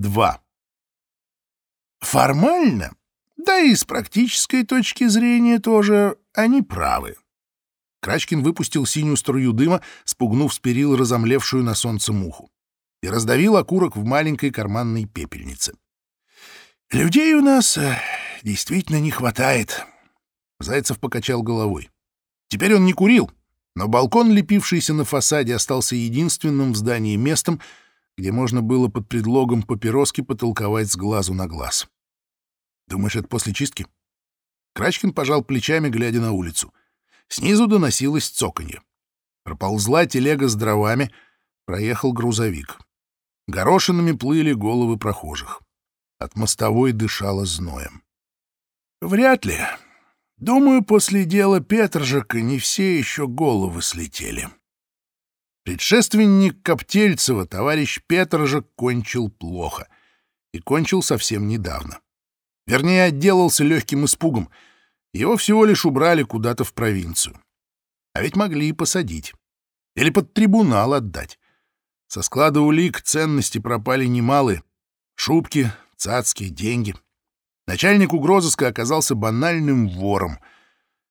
2. Формально, да и с практической точки зрения тоже, они правы. Крачкин выпустил синюю струю дыма, спугнув с перил разомлевшую на солнце муху, и раздавил окурок в маленькой карманной пепельнице. «Людей у нас э, действительно не хватает», — Зайцев покачал головой. Теперь он не курил, но балкон, лепившийся на фасаде, остался единственным в здании местом, где можно было под предлогом папироски потолковать с глазу на глаз. «Думаешь, это после чистки?» Крачкин пожал плечами, глядя на улицу. Снизу доносилось цоканье. Проползла телега с дровами, проехал грузовик. Горошинами плыли головы прохожих. От мостовой дышало зноем. «Вряд ли. Думаю, после дела Петржика не все еще головы слетели». Предшественник Коптельцева, товарищ Петржик, кончил плохо. И кончил совсем недавно. Вернее, отделался легким испугом — его всего лишь убрали куда-то в провинцию. А ведь могли и посадить. Или под трибунал отдать. Со склада улик ценности пропали немалые. Шубки, цацки, деньги. Начальник угрозыска оказался банальным вором.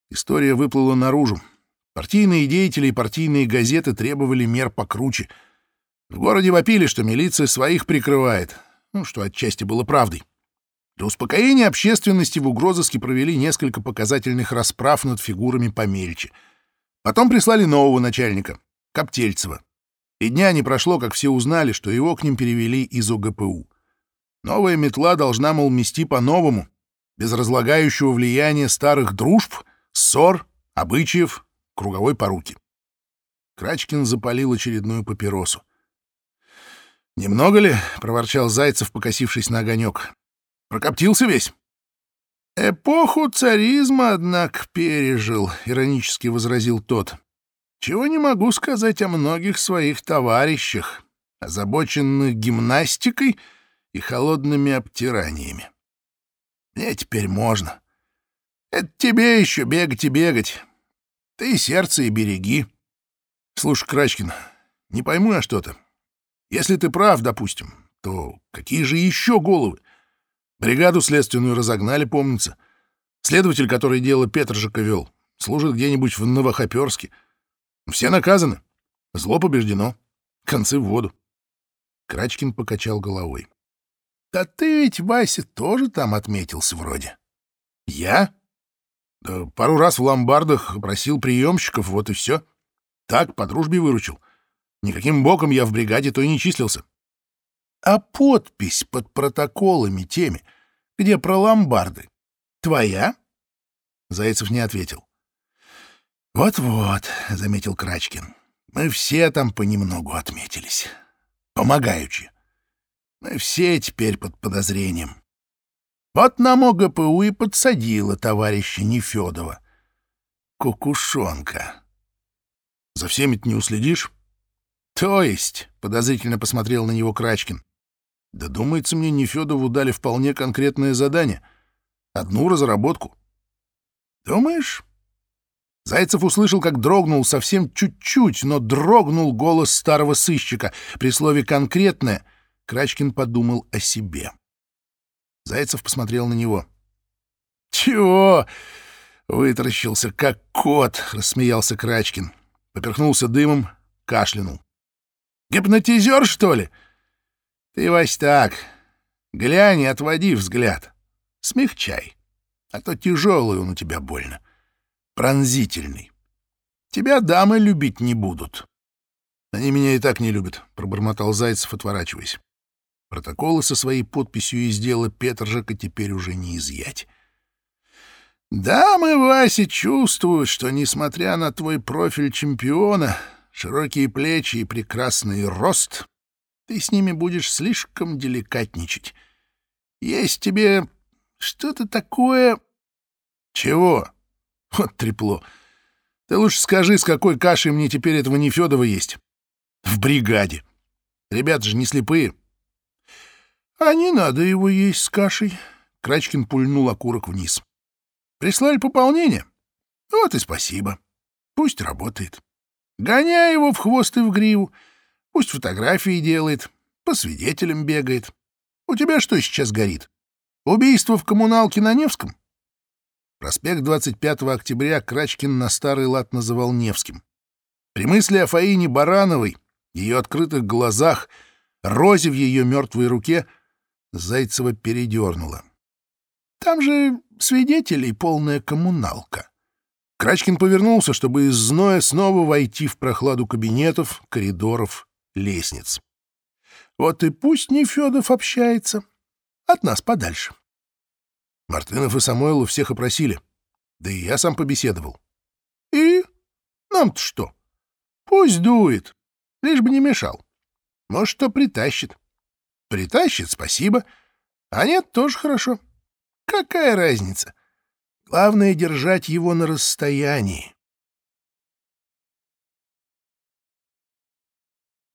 История выплыла наружу. Партийные деятели и партийные газеты требовали мер покруче. В городе вопили, что милиция своих прикрывает, ну, что отчасти было правдой. Для успокоения общественности в угрозыске провели несколько показательных расправ над фигурами помельче. Потом прислали нового начальника, Коптельцева. И дня не прошло, как все узнали, что его к ним перевели из ОГПУ. Новая метла должна, мол, мести по-новому, без разлагающего влияния старых дружб, ссор, обычаев, круговой поруки. Крачкин запалил очередную папиросу. «Немного ли?» — проворчал Зайцев, покосившись на огонек. Прокоптился весь. «Эпоху царизма, однако, пережил», — иронически возразил тот. «Чего не могу сказать о многих своих товарищах, озабоченных гимнастикой и холодными обтираниями. Мне теперь можно. Это тебе еще бегать и бегать. Ты сердце, и береги. Слушай, Крачкин, не пойму я что-то. Если ты прав, допустим, то какие же еще головы? Бригаду следственную разогнали, помнится. Следователь, который дело Петржика вел, служит где-нибудь в Новохоперске. Все наказаны. Зло побеждено. Концы в воду. Крачкин покачал головой. — Да ты ведь, Вася, тоже там отметился вроде. — Я? Да пару раз в ломбардах просил приемщиков, вот и все. Так, по дружбе выручил. Никаким боком я в бригаде то и не числился. А подпись под протоколами теми, где про ломбарды, твоя? Зайцев не ответил. «Вот-вот», — заметил Крачкин, — «мы все там понемногу отметились. Помогаючи. Мы все теперь под подозрением. Вот нам ОГПУ и подсадила товарища Нефедова. Кукушонка. За всеми не уследишь?» «То есть», — подозрительно посмотрел на него Крачкин, да думается мне, Нефедову дали вполне конкретное задание. Одну разработку. Думаешь? Зайцев услышал, как дрогнул совсем чуть-чуть, но дрогнул голос старого сыщика. При слове «конкретное» Крачкин подумал о себе. Зайцев посмотрел на него. «Чего?» — вытаращился, как кот, — рассмеялся Крачкин. Поперхнулся дымом, кашлянул. «Гипнотизер, что ли?» Ты, Вась, так, глянь и отводи взгляд. Смягчай, а то тяжелый он у тебя больно. Пронзительный. Тебя дамы любить не будут. Они меня и так не любят, — пробормотал Зайцев, отворачиваясь. Протоколы со своей подписью из дела Петржака теперь уже не изъять. Дамы, Вася, чувствуют, что, несмотря на твой профиль чемпиона, широкие плечи и прекрасный рост, ты с ними будешь слишком деликатничать. Есть тебе что-то такое... Чего? Вот трепло. Ты лучше скажи, с какой кашей мне теперь этого Нефёдова есть. В бригаде. Ребята же не слепые. А не надо его есть с кашей. Крачкин пульнул окурок вниз. Прислали пополнение? Вот и спасибо. Пусть работает. Гоняй его в хвост и в гриву. Пусть фотографии делает, по свидетелям бегает. У тебя что сейчас горит? Убийство в коммуналке на Невском? Проспект 25 октября Крачкин на старый лад называл Невским. При мысли о Фаине Барановой, ее открытых глазах, розе в ее мертвой руке, Зайцева передернула. Там же свидетелей полная коммуналка. Крачкин повернулся, чтобы из зноя снова войти в прохладу кабинетов, коридоров, лестниц. Вот и пусть Нефедов общается. От нас подальше. Мартынов и Самойлу всех опросили. Да и я сам побеседовал. И? Нам-то что? Пусть дует. Лишь бы не мешал. Может, что притащит. Притащит — спасибо. А нет, тоже хорошо. Какая разница? Главное — держать его на расстоянии.